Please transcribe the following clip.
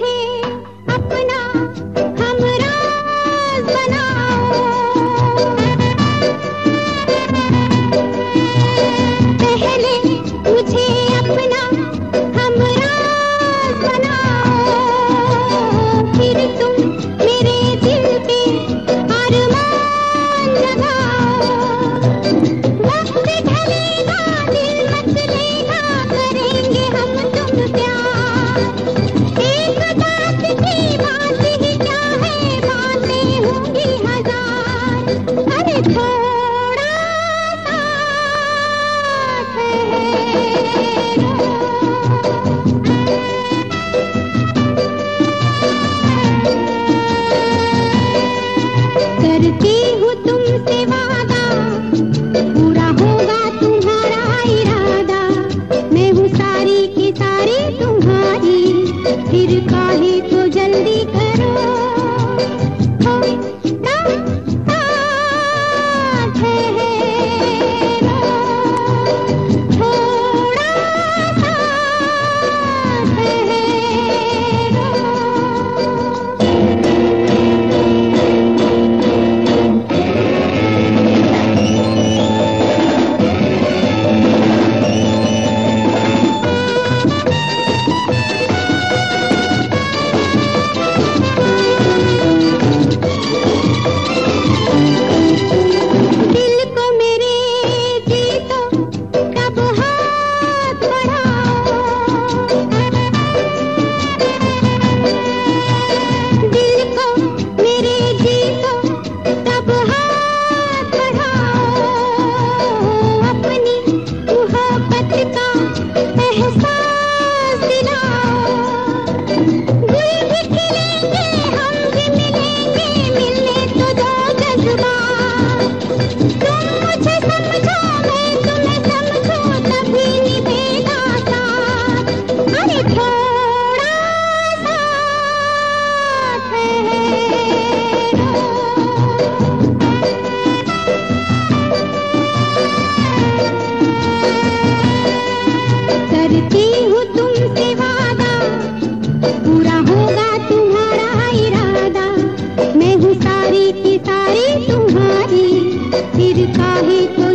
मुझे अपना फिर काहे तो जल्दी करो। फिर काहे तो